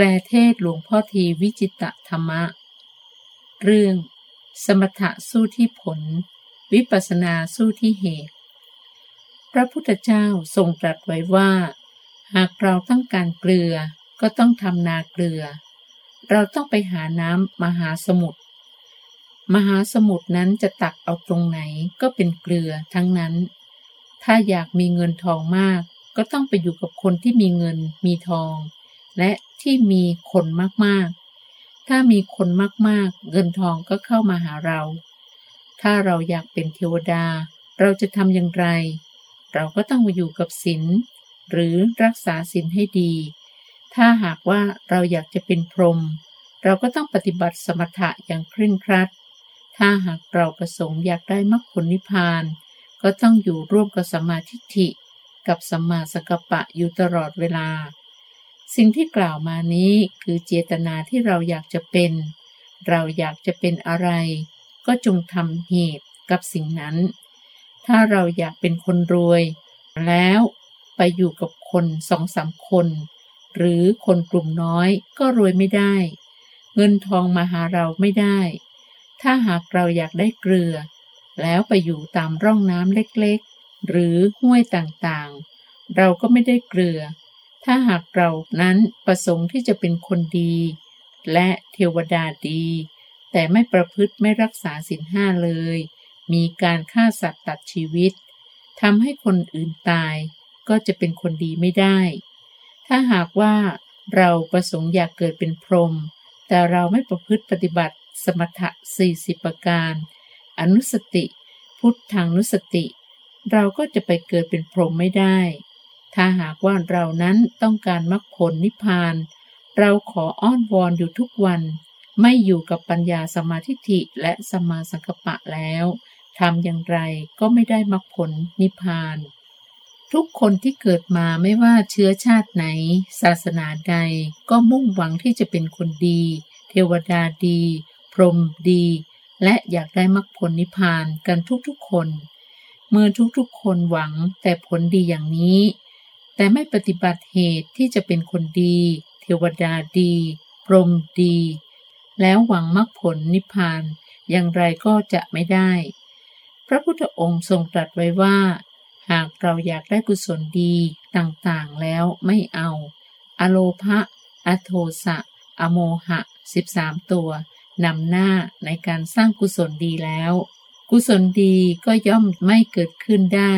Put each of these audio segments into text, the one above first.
แปลเทศหลวงพ่อทีวิจิตธรรมะ เรื่อง สมถะสู้ที่ผล วิปัสสนาสู้ที่เหตุ พระพุทธเจ้าทรงตรัสไว้ว่า หากเราต้องการเกลือก็ต้องทำนาเกลือ เราต้องไปหาน้ำมหาสมุทรมหาสมุทรนั้นจะตักเอาตรงไหนก็เป็นเกลือทั้งนั้น ถ้าอยากมีเงินทองมาก ก็ต้องไปอยู่กับคนที่มีเงินมีทอง และที่มีคนมากๆ ถ้ามีคนมากๆ เงินทองก็เข้ามาหาเรา ถ้าเราอยากเป็นเทวดา เราจะทำอย่างไร เราก็ต้องมาอยู่กับศีลหรือรักษาศีลให้ดี ถ้าหากว่าเราอยากจะเป็นพรหมเราก็ต้องปฏิบัติสมถะอย่างเคร่งครัด ถ้าหากเราประสงค์อยากได้มรรคผลนิพพาน ก็ต้องอยู่ร่วมกับสมมาทิฏฐิกับสัมมาสกปะอยู่ตลอดเวลา สิ่งที่กล่าวมานี้คือเจตนาที่เราอยากจะเป็น เราอยากจะเป็นอะไร ก็จงทำเหตุกับสิ่งนั้น ถ้าเราอยากเป็นคนรวย แล้วไปอยู่กับคนสองสามคน หรือคนกลุ่มน้อยก็รวยไม่ได้ เงินทองมาหาเราไม่ได้ ถ้าหากเราอยากได้เกลือ แล้วไปอยู่ตามร่องน้ำเล็กๆ หรือห้วยต่างๆ เราก็ไม่ได้เกลือ ถ้าหากเรานั้นประสงค์ที่จะเป็นคนดี และเทวดาดี แต่ไม่ประพฤติไม่รักษาศีลห้าเลย มีการฆ่าสัตว์ตัดชีวิตทำให้คนอื่นตายก็จะเป็นคนดีไม่ได้ ถ้าหากว่าเราประสงค์อยากเกิดเป็นพรหมแต่เราไม่ประพฤติปฏิบัติสมถะสี่สิบประการ อนุสติ พุทธังนุสติ เราก็จะไปเกิดเป็นพรหมไม่ได้ ถ้าหากว่าเรานั้นต้องการมรรคผลนิพพาน เราขออ้อนวอนอยู่ทุกวัน ไม่อยู่กับปัญญาสมาธิิและสมมาสังกปะแล้วทำอย่างไรก็ไม่ได้มรรคผลนิพพาน ทุกคนที่เกิดมาไม่ว่าเชื้อชาติไหน ศาสนาใดก็มุ่งหวังที่จะเป็นคนดี เทวดาดี พรหมดี และอยากได้มรรคผลนิพพานกันทุกๆคน เมื่อทุกๆคนหวังแต่ผลดีอย่างนี้ แต่ไม่ปฏิบัติเหตุที่จะเป็นคนดี เทวดาดี พรหมดี แล้วหวังมรรคผลนิพพาน อย่างไรก็จะไม่ได้ พระพุทธองค์ทรงตรัสไว้ว่า หากเราอยากได้กุศลดีต่างๆแล้วไม่เอา อโลภะ อโทสะ อโมหะ 13 ตัวนำหน้าในการสร้างกุศลดีแล้ว กุศลดีก็ย่อมไม่เกิดขึ้นได้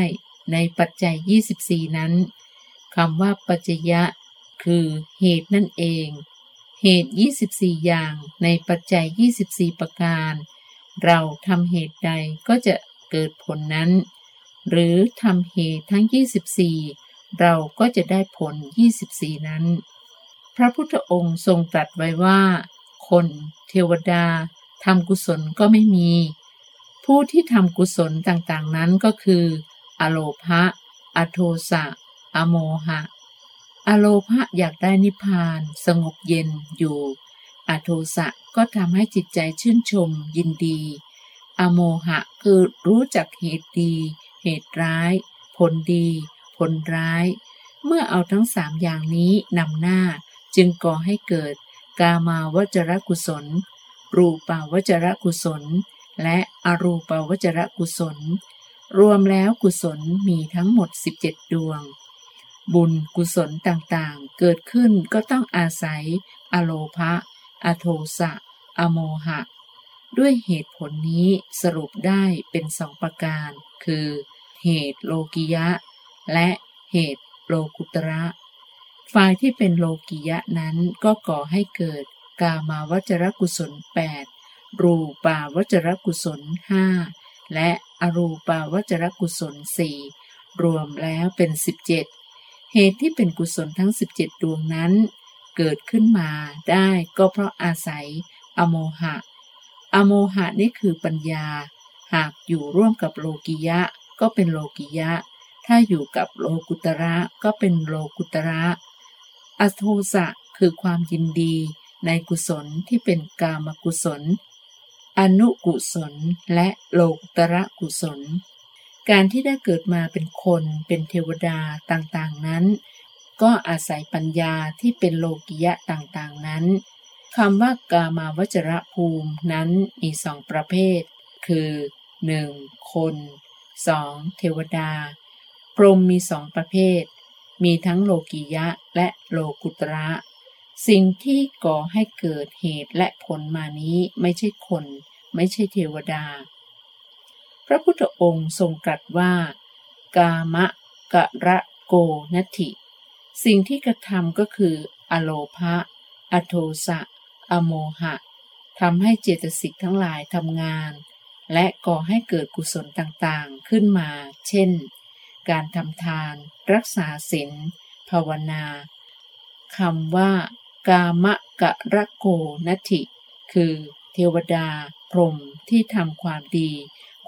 ในปัจจัย 24 นั้น คำว่าปัจจยะ คือเหตุนั่นเอง เหตุ 24 อย่างในปัจจัย 24 ประการ เราทำเหตุใดก็จะเกิดผลนั้น หรือทำเหตุทั้ง 24 เราก็จะได้ผล 24 นั้น พระพุทธองค์ทรงตรัสไว้ว่า คนเทวดาทำกุศลก็ไม่มี ผู้ที่ทำกุศลต่างๆนั้นก็คือ อโลภะ อโทสะ อโมหะ อโลภะอยากได้นิพพาน สงบเย็นอยู่ อโทสะก็ทำให้จิตใจชื่นชมยินดี อโมหะคือรู้จักเหตุดี เหตุร้าย ผลดี ผลร้าย เมื่อเอาทั้งสามอย่างนี้นำหน้า จึงก่อให้เกิด กามาวจรกุศล รูปาวจรกุศล และอรูปาวจรกุศล รวมแล้วกุศลมีทั้งหมด 17 ดวง บุญกุศลต่างๆ เกิดขึ้นก็ต้องอาศัย อโลภะ อโทสะ อโมหะ ด้วยเหตุผลนี้สรุปได้เป็นสองประการ คือ เหตุโลกิยะ และเหตุโลกุตระ ฝ่ายที่เป็นโลกิยะนั้นก็ก่อให้เกิดกามาวจรกุศล 8 รูปาวจรกุศล 5 และอรูปาวจรกุศล 4 รวมแล้วเป็น 17 เหตุที่เป็นกุศลทั้ง 17 ดวงนั้น เกิดขึ้นมาได้ก็เพราะอาศัย อโมหะ อโมหะนี่คือปัญญา หากอยู่ร่วมกับโลกิยะ ก็เป็นโลกิยะ ถ้าอยู่กับโลกุตระก็เป็นโลกุตระ อโทสะคือความยินดีในกุศลที่เป็นกามกุศล อนุกุศล และโลกุตระกุศล การที่ได้เกิดมาเป็นคนเป็นเทวดาต่างๆนั้น ก็อาศัยปัญญาที่เป็นโลกิยะต่างๆนั้นคำว่ากามาวจระภูมินั้นมีสองประเภท คือ 1. คน 2. เทวดา พรหมมีสองประเภท มีทั้งโลกิยะและโลกุตระ สิ่งที่ก่อให้เกิดเหตุและผลมานี้ไม่ใช่คน ไม่ใช่เทวดา ระพุทธองค์ทรงตรัสว่า กามะกะระโกนัติ สิ่งที่กระทำก็คือ อโลภะ อโทสะ อโมหะทำให้เจตสิกทั้งหลายทำงาน และก่อให้เกิดกุศลต่างๆขึ้นมา เช่น การทำทาน รักษาศีลภาวนาคำว่า กามะกะระโกนัติ คือ เทวดา พรหมที่ทำความดี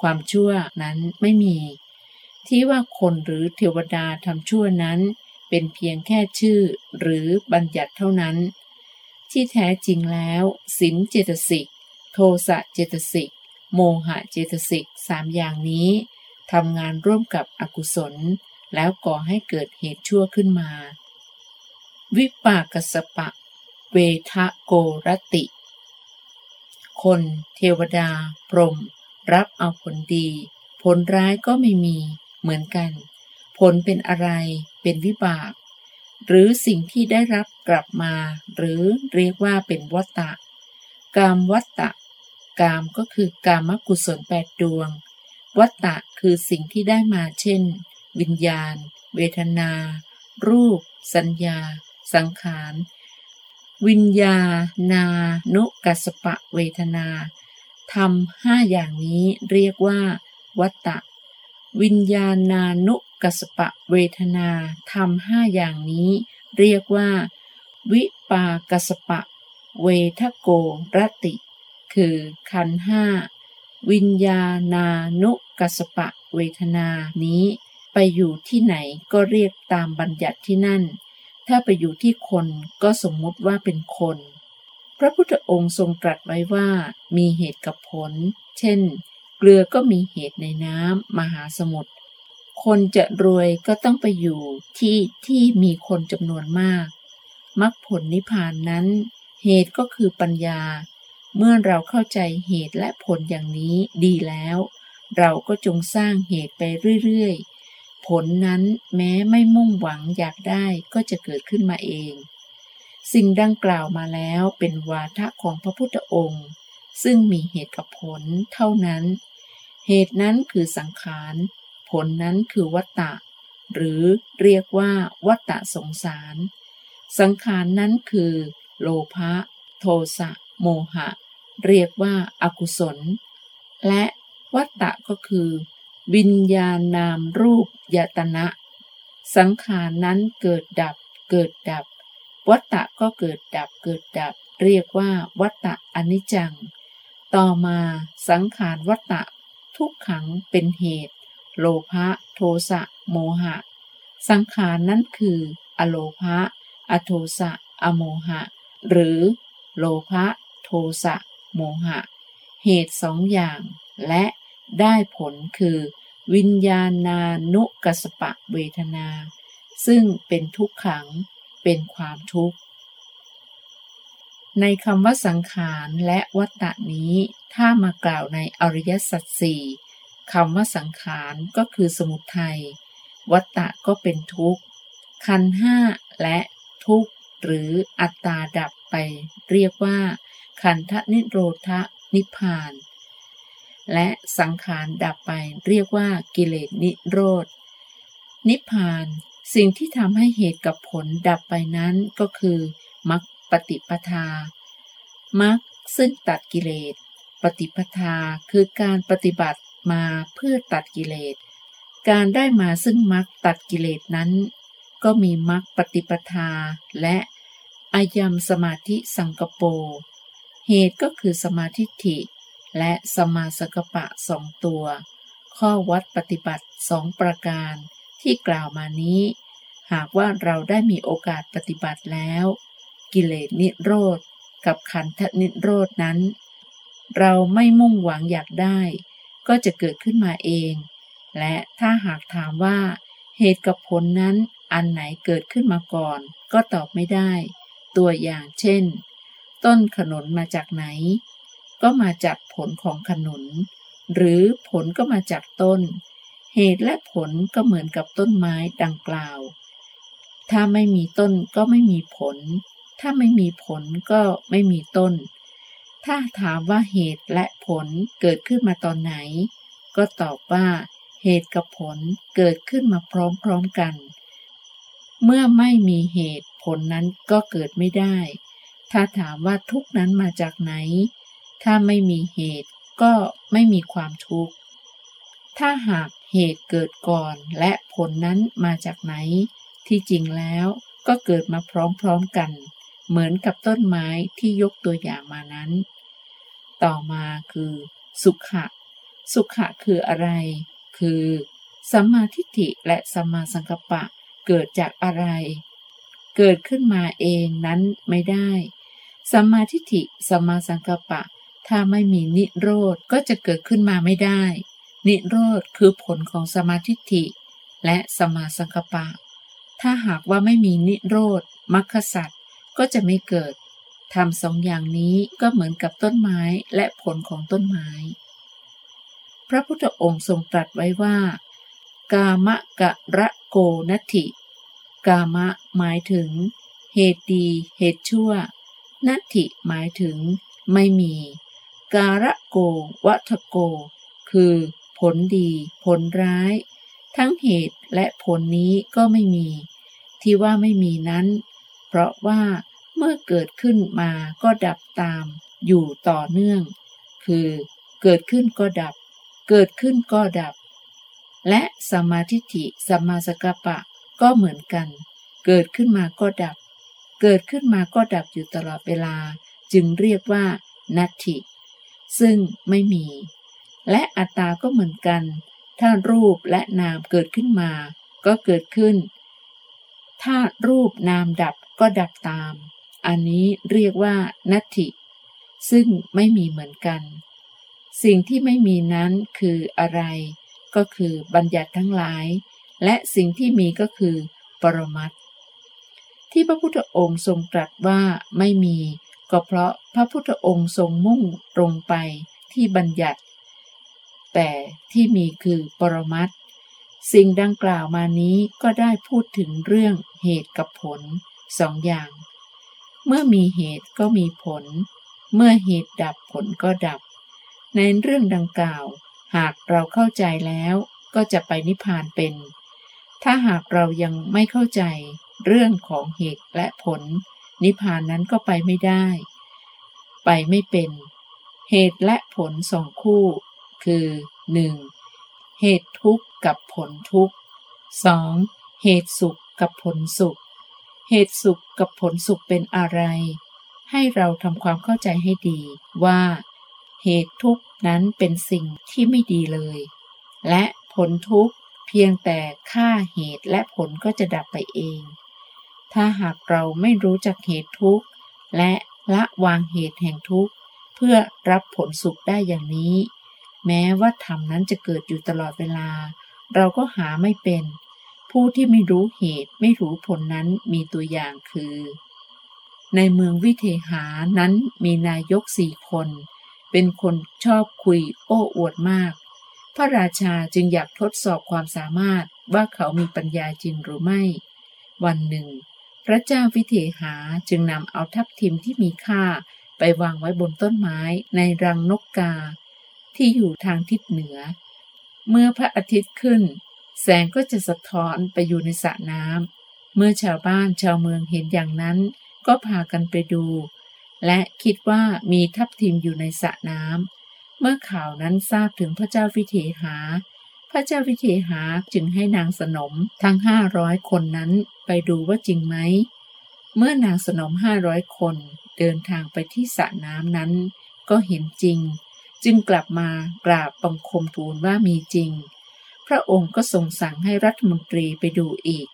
ความชั่วนั้นไม่มี ที่ว่าคนหรือเทวดาทำชั่วนั้น เป็นเพียงแค่ชื่อหรือบัญญัติเท่านั้น ที่แท้จริงแล้วสินเจตสิก โทสะเจตสิก โมหะเจตสิกสามอย่างนี้ทำงานร่วมกับอกุศล แล้วก่อให้เกิดเหตุชั่วขึ้นมา วิปากสปะ เวทะโกรติ คน เทวดา พรหม รับเอาผลดี ผลร้ายก็ไม่มีเหมือนกัน ผลเป็นอะไร เป็นวิบาก หรือสิ่งที่ได้รับกลับมา หรือเรียกว่าเป็นวัตตะ กามวัตตะ กามก็คือกามกุศลแปดดวง วัตตะคือสิ่งที่ได้มาเช่น วิญญาณ เวทนา รูป สัญญา สังขาร วิญญานานุกัสปะเวทนา ทำห้าอย่างนี้เรียกว่า วัตตะ วิญญาณานุกัสปะเวทนาทำห้าอย่างนี้ เรียกว่า วิปากัสปะ เวทโกรติ คือขันห้าวิญญาณานุกัสปะเวทนานี้ ไปอยู่ที่ไหนก็เรียกตามบัญญัติที่นั่น ถ้าไปอยู่ที่คนก็สมมุติว่าเป็นคน ระพุทธองค์ทรงตรัสไว้ว่ามีเหตุกับผล เช่น เกลือก็มีเหตุในน้ำมหาสมุทร คนจะรวยก็ต้องไปอยู่ที่ที่มีคนจำนวนมากมรรคผลนิพพานนั้น เหตุก็คือปัญญา เมื่อเราเข้าใจเหตุและผลอย่างนี้ดีแล้ว เราก็จงสร้างเหตุไปเรื่อยๆ ผลนั้นแม้ไม่มุ่งหวังอยากได้ก็จะเกิดขึ้นมาเอง สิ่งดังกล่าวมาแล้วเป็นวาทะของพระพุทธองค์ ซึ่งมีเหตุกับผลเท่านั้น เหตุนั้นคือสังขาร ผลนั้นคือวัตตะ หรือเรียกว่าวัตตะสงสาร สังขารนั้นคือ โลภะ โทสะ โมหะ เรียกว่าอากุศล และวัตตะก็คือ วิญญาณนามรูปยตนะ สังขารนั้นเกิดดับ เกิดดับ วัตตะก็เกิดดับเกิดดับ เรียกว่าวัตตะอนิจจัง ต่อมาสังขารวัตตะ ทุกขังเป็นเหตุ โลภะโทสะโมหะ สังขารนั้นคือ อโลภะอโทสะอโมหะ หรือ โลภะโทสะโมหะ เหตุสองอย่าง และได้ผลคือ วิญญาณานุกัสปะเวทนา ซึ่งเป็นทุกขัง เป็นความทุกข์ ในคำว่าสังขารและวัตตะนี้ ถ้ามากล่าวในอริยสัจสี่คำว่าสังขารก็คือสมุทัย วัตตะก็เป็นทุกข์ขันห้าและทุกข์ หรืออัตตาดับไป เรียกว่าขันธนิโรธนิพพาน และสังขารดับไปเรียกว่ากิเลสนิโรธนิพพาน สิ่งที่ทำให้เหตุกับผลดับไปนั้นก็คือมรรคปฏิปทามรรคซึ่งตัดกิเลส ปฏิปทาคือการปฏิบัติมาเพื่อตัดกิเลส การได้มาซึ่งมรรคตัดกิเลสนั้น ก็มีมรรคปฏิปทาและอายมสมาธิสังกโป เหตุก็คือสมาธิฐิ และสมาสกปะสองตัว ข้อวัดปฏิบัติสองประการ ที่กล่าวมานี้ หากว่าเราได้มีโอกาสปฏิบัติแล้ว กิเลสนิโรธกับขันธนิโรธนั้น เราไม่มุ่งหวังอยากได้ ก็จะเกิดขึ้นมาเอง และถ้าหากถามว่า เหตุกับผลนั้นอันไหนเกิดขึ้นมาก่อน ก็ตอบไม่ได้ ตัวอย่างเช่น ต้นขนุนมาจากไหน ก็มาจากผลของขนุน หรือผลก็มาจากต้น เหตุและผลก็เหมือนกับต้นไม้ดังกล่าว ถ้าไม่มีต้นก็ไม่มีผล ถ้าไม่มีผลก็ไม่มีต้น ถ้าถามว่าเหตุและผลเกิดขึ้นมาตอนไหน ก็ตอบว่า เหตุกับผลเกิดขึ้นมาพร้อมๆกัน เมื่อไม่มีเหตุผลนั้นก็เกิดไม่ได้ ถ้าถามว่าทุกนั้นมาจากไหน ถ้าไม่มีเหตุก็ไม่มีความทุกข์ ถ้าหาก เหตุเกิดก่อนและผลนั้นมาจากไหน ที่จริงแล้วก็เกิดมาพร้อมๆกัน เหมือนกับต้นไม้ที่ยกตัวอย่างมานั้น ต่อมาคือ สุขะ สุขะคืออะไร คือสัมมาทิฏฐิและสัมมาสังกัปปะเกิดจากอะไร เกิดขึ้นมาเองนั้นไม่ได้สัมมาทิฏฐิสัมมาสังกัปปะ ถ้าไม่มีนิโรธก็จะเกิดขึ้นมาไม่ได้ นิโรธคือผลของสมาธิิและสมาสังกปะ ถ้าหากว่าไม่มีนิโรธมรรคสัตวก็จะไม่เกิดทำสองอย่างนี้ก็เหมือนกับต้นไม้และผลของต้นไม้ พระพุทธองค์ทรงตรัสไว้ว่า กามะกะระโกนัติ กามะหมายถึง เหตุดีเหตุชั่ว นัติหมายถึง ไม่มี การะโกวัฏโก คือ ผลดี ผลร้าย ทั้งเหตุและผลนี้ก็ไม่มี ที่ว่าไม่มีนั้น เพราะว่าเมื่อเกิดขึ้นมาก็ดับตาม อยู่ต่อเนื่อง คือเกิดขึ้นก็ดับ เกิดขึ้นก็ดับ และสมาธิฐิสมาสกปะก็เหมือนกัน เกิดขึ้นมาก็ดับ เกิดขึ้นมาก็ดับอยู่ตลอดเวลา จึงเรียกว่า นัตถิ ซึ่งไม่มี และอัตตาก็เหมือนกัน ถ้ารูปและนามเกิดขึ้นมา ก็เกิดขึ้น ถ้ารูปนามดับก็ดับตาม อันนี้เรียกว่านัตถิ ซึ่งไม่มีเหมือนกัน สิ่งที่ไม่มีนั้นคืออะไร ก็คือบัญญัติทั้งหลาย และสิ่งที่มีก็คือปรมัตที่พระพุทธองค์ทรงตรัสว่าไม่มี ก็เพราะพระพุทธองค์ทรงมุ่งตรงไปที่บัญญัติ แต่ที่มีคือปรมัตสิ่งดังกล่าวมานี้ก็ได้พูดถึงเรื่องเหตุกับผลสองอย่าง เมื่อมีเหตุก็มีผล เมื่อเหตุดับผลก็ดับ ในเรื่องดังกล่าว หากเราเข้าใจแล้วก็จะไปนิพพานเป็น ถ้าหากเรายังไม่เข้าใจเรื่องของเหตุและผล นิพพานนั้นก็ไปไม่ได้ ไปไม่เป็น เหตุและผลสองคู่ คือ 1. เหตุทุกข์กับผลทุกข์ 2. เหตุสุขกับผลสุข เหตุสุขกับผลสุขเป็นอะไร ให้เราทำความเข้าใจให้ดีว่า เหตุทุกข์นั้นเป็นสิ่งที่ไม่ดีเลย และผลทุกข์เพียงแต่ค่าเหตุและผลก็จะดับไปเอง ถ้าหากเราไม่รู้จักเหตุทุกข์และละวางเหตุแห่งทุกข์เพื่อรับผลสุขได้อย่างนี้ แม้ว่าธรรมนั้นจะเกิดอยู่ตลอดเวลา เราก็หาไม่เป็น ผู้ที่ไม่รู้เหตุไม่รู้ผลนั้นมีตัวอย่างคือ ในเมืองวิเทหานั้นมีนายกสี่คน เป็นคนชอบคุยโอ้อวดมาก พระราชาจึงอยากทดสอบความสามารถว่าเขามีปัญญาจริงหรือไม่ วันหนึ่ง พระเจ้าวิเทหาจึงนำเอาทัพทิมที่มีค่าไปไปวางไว้บนต้นไม้ในรังนกกา ที่อยู่ทางทิศเหนือ เมื่อพระอาทิตย์ขึ้น แสงก็จะสะท้อนไปอยู่ในสระน้ำเมื่อชาวบ้านชาวเมืองเห็นอย่างนั้น ก็พากันไปดู และคิดว่ามีทับทิมอยู่ในสระน้ำเมื่อข่าวนั้นทราบถึงพระเจ้าวิเทหา พระเจ้าวิเทหาจึงให้นางสนมทั้งห้าร้อยคนนั้นไปดูว่าจริงไหมเมื่อนางสนมห้าร้อยคนเดินทางไปที่สระน้ำนั้น ก็เห็นจริง จึงกลับมากราบบังคมทูลว่ามีจริง พระองค์ก็ทรงสั่งให้รัฐมนตรีไปดูอีก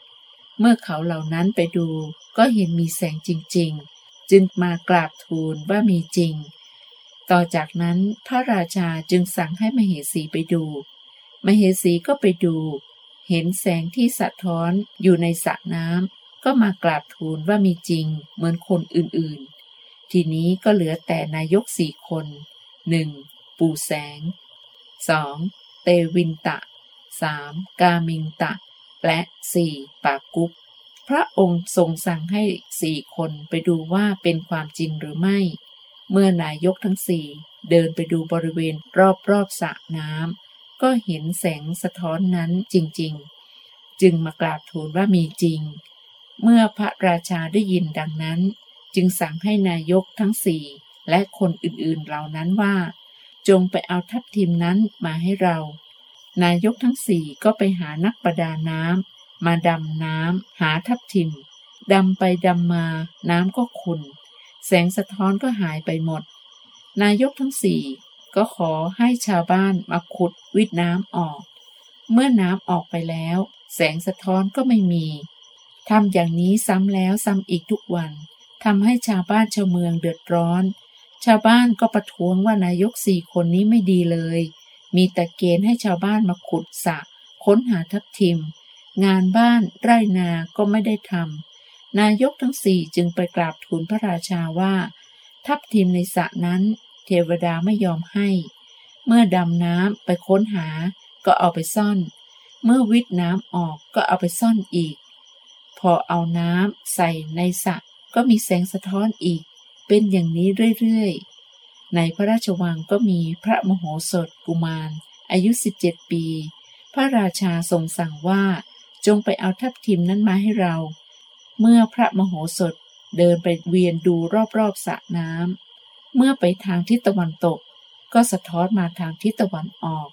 เมื่อเขาเหล่านั้นไปดูก็เห็นมีแสงจริง ๆ จึงมากราบทูลว่ามีจริง ต่อจากนั้นพระราชาจึงสั่งให้มเหสีไปดู มเหสีก็ไปดู เห็นแสงที่สะท้อนอยู่ในสระน้ำก็มากราบทูลว่ามีจริง เหมือนคนอื่นๆ ทีนี้ก็เหลือแต่นายกสี่คน 1. ปูแสง 2. เตวินตะ 3. กามิงตะ และ 4. ปากุปพระองค์ทรงสั่งให้สี่คนไปดูว่าเป็นความจริงหรือไม่ เมื่อนายกทั้งสี่เดินไปดูบริเวณรอบๆสระน้ำก็เห็นแสงสะท้อนนั้นจริงๆ จึงมากราบทูลว่ามีจริง เมื่อพระราชาได้ยินดังนั้น จึงสั่งให้นายกทั้งสี่และคนอื่นๆเหล่านั้นว่า จงไปเอาทัพทีมนั้นมาให้เรา นายกทั้งสี่ก็ไปหานักประดาน้ำมาดำน้ำหาทัพทิมดำไปดำมาน้ำก็ขุนแสงสะท้อนก็หายไปหมด นายกทั้งสี่ก็ขอให้ชาวบ้านมาขุดวิดน้ำออก เมื่อน้ำออกไปแล้ว แสงสะท้อนก็ไม่มีทำอย่างนี้ซ้ำแล้วซ้ำอีกทุกวันทำให้ชาวบ้านชาวเมืองเดือดร้อน ชาวบ้านก็ประท้วงว่านายกสี่คนนี้ไม่ดีเลย มีแต่เกณฑ์ให้ชาวบ้านมาขุดสระค้นหาทับทิม งานบ้านไร่นาก็ไม่ได้ทำนายกทั้งสี่จึงไปกราบทูลพระราชาว่า ทับทิมในสระนั้น เทวดาไม่ยอมให้ เมื่อดำน้ำไปค้นหาก็เอาไปซ่อน เมื่อวิทน้ำออกก็เอาไปซ่อนอีก พอเอาน้ำใส่ในสระก็มีแสงสะท้อนอีก เป็นอย่างนี้เรื่อยๆ ในพระราชวังก็มีพระมโหสถกุมาร อายุ 17 ปี พระราชาทรงสั่งว่าจงไปเอาทัพทิมนั้นมาให้เรา เมื่อพระมโหสถเดินไปเวียนดูรอบๆสระน้ำเมื่อไปทางทิศตะวันตก ก็สะท้อนมาทางทิศตะวันออก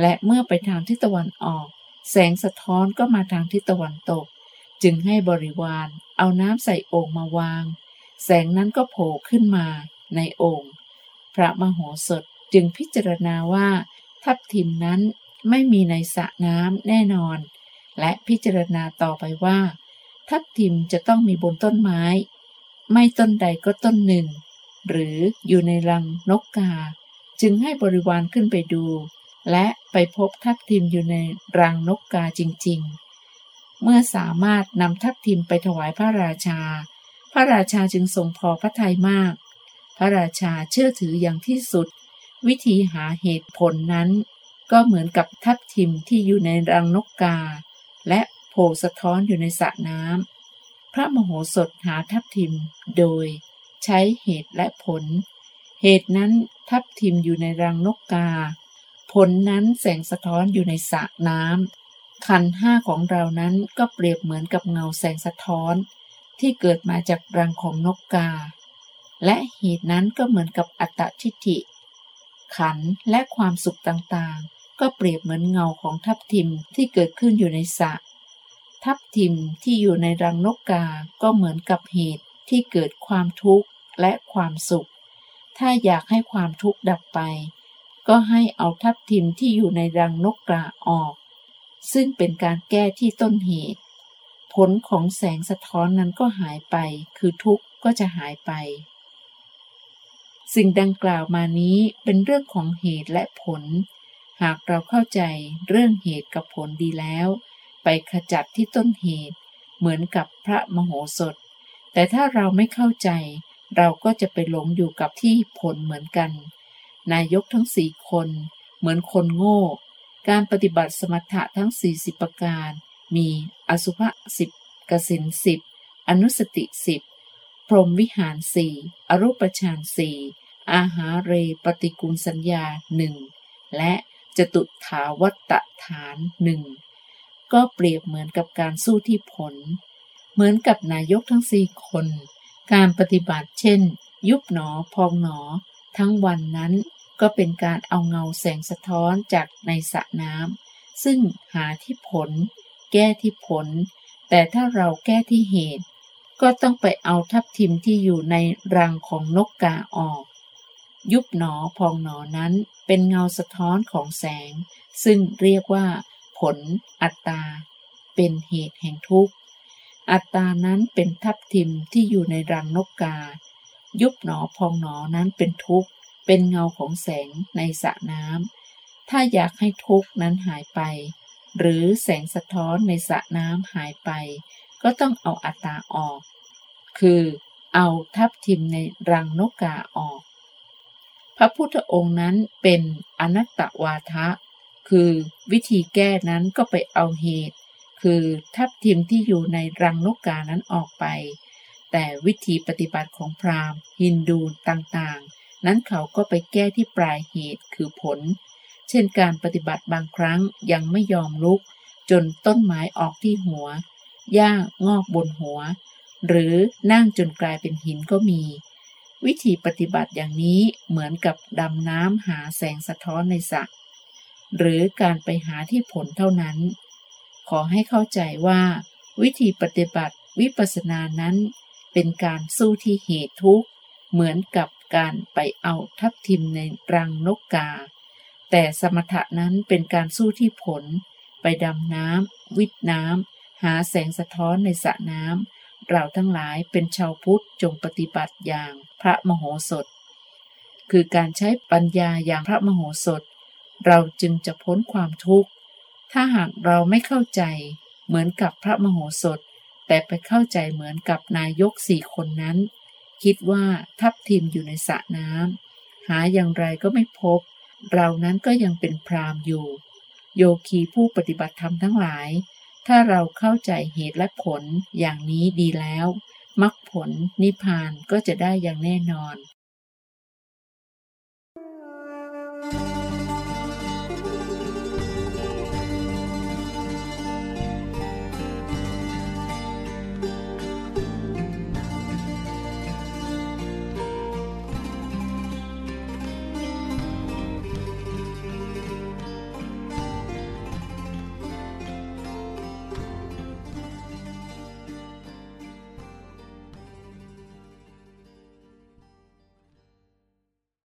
และเมื่อไปทางทิศตะวันออก แสงสะท้อนก็มาทางทิศตะวันตก จึงให้บริวารเอาน้ำใส่โอ่งมาวาง แสงนั้นก็โผล่ขึ้นมาในโอ่งพระมโหสถจึงพิจารณาว่า ทับทิมนั้นไม่มีในสระน้ำแน่นอน และพิจารณาต่อไปว่า ทับทิมจะต้องมีบนต้นไม้ ไม่ต้นใดก็ต้นหนึ่ง หรืออยู่ในรังนกกา จึงให้บริวารขึ้นไปดู และไปพบทับทิมอยู่ในรังนกกาจริง ๆ เมื่อสามารถนำทัพทิมไปถวายพระราชา พระราชาจึงทรงพอพระทัยมาก พระราชาเชื่อถืออย่างที่สุด วิธีหาเหตุผลนั้น ก็เหมือนกับทัพทิมที่อยู่ในรังนกกา และโผล่สะท้อนอยู่ในสระน้ำพระมโหสถหาทัพทิมโดยใช้เหตุและผล เหตุนั้นทัพทิมอยู่ในรังนกกา ผลนั้นแสงสะท้อนอยู่ในสระน้ำขันห้าของเรานั้นก็เปรียบเหมือนกับเงาแสงสะท้อน ที่เกิดมาจากรังของนกกา และเหตุนั้นก็เหมือนกับอัตตทิฏฐิ ขันและความสุขต่างๆ ก็เปรียบเหมือนเงาของทับทิมที่เกิดขึ้นอยู่ในสระทับทิมที่อยู่ในรังนกกา ก็เหมือนกับเหตุที่เกิดความทุกข์และความสุข ถ้าอยากให้ความทุกข์ดับไป ก็ให้เอาทับทิมที่อยู่ในรังนกกาออก ซึ่งเป็นการแก้ที่ต้นเหตุ ผลของแสงสะท้อนนั้นก็หายไป คือทุกข์ก็จะหายไป สิ่งดังกล่าวมานี้เป็นเรื่องของเหตุและผล หากเราเข้าใจเรื่องเหตุกับผลดีแล้ว ไปขจัดที่ต้นเหตุ เหมือนกับพระมโหสถ แต่ถ้าเราไม่เข้าใจ เราก็จะไปหลงอยู่กับที่ผลเหมือนกัน นายกทั้งสี่คน เหมือนคนโง่ การปฏิบัติสมถะทั้ง 40 ประการ มีอสุภะสิบกสินสิบอนุสติสิบพรหมวิหารสี่อรูปฌานสี่อาหาเรปฏิกูลสัญญาหนึ่งและจตุถาวัตฐานหนึ่งก็เปรียบเหมือนกับการสู้ที่ผล เหมือนกับนายกทั้งสี่คน การปฏิบัติเช่น ยุบหนอพองหนอ ทั้งวันนั้นก็เป็นการเอาเงาแสงสะท้อนจากในสระน้ำซึ่งหาที่ผล แก้ที่ผล แต่ถ้าเราแก้ที่เหตุ ก็ต้องไปเอาทับทิมที่อยู่ในรังของนกกาออก ยุบหนอพองหนอนั้นเป็นเงาสะท้อนของแสง ซึ่งเรียกว่า ผลอัตตา เป็นเหตุแห่งทุกข์ อัตตานั้นเป็นทับทิมที่อยู่ในรังนกกา ยุบหนอพองหนอนั้นเป็นทุกข์ เป็นเงาของแสงในสระน้ำถ้าอยากให้ทุกข์นั้นหายไป หรือแสงสะท้อนในสระน้ำหายไป ก็ต้องเอาอัตตาออก คือเอาทับทิมในรังนกกาออก พระพุทธองค์นั้นเป็นอนัตตวาทะ คือวิธีแก้นั้นก็ไปเอาเหตุ คือทับทิมที่อยู่ในรังนกกานั้นออกไป แต่วิธีปฏิบัติของพราหมณ์ ฮินดูต่างๆ นั้นเขาก็ไปแก้ที่ปลายเหตุคือผล เช่นการปฏิบัติบางครั้งยังไม่ยอมลุก จนต้นไม้ออกที่หัวหญ้างอกบนหัว หรือนั่งจนกลายเป็นหินก็มี วิธีปฏิบัติอย่างนี้เหมือนกับดำน้ำหาแสงสะท้อนในสระหรือการไปหาที่ผลเท่านั้น ขอให้เข้าใจว่า วิธีปฏิบัติวิปัสสนานั้น เป็นการสู้ที่เหตุทุกข์ เหมือนกับการไปเอาทับทิมในรังนกกา แต่สมถะนั้นเป็นการสู้ที่ผล ไปดำน้ำวิดน้ำหาแสงสะท้อนในสระน้ำเราทั้งหลายเป็นชาวพุทธจงปฏิบัติอย่างพระมโหสถ คือการใช้ปัญญาอย่างพระมโหสถ เราจึงจะพ้นความทุกข์ ถ้าหากเราไม่เข้าใจเหมือนกับพระมโหสถ แต่ไปเข้าใจเหมือนกับนายกสี่คนนั้น คิดว่าทับทิมอยู่ในสระน้ำหาอย่างไรก็ไม่พบ เรานั้นก็ยังเป็นพรามอยู่ โยคีผู้ปฏิบัติธรรมทั้งหลาย ถ้าเราเข้าใจเหตุและผลอย่างนี้ดีแล้วมรรคผลนิพพานก็จะได้อย่างแน่นอน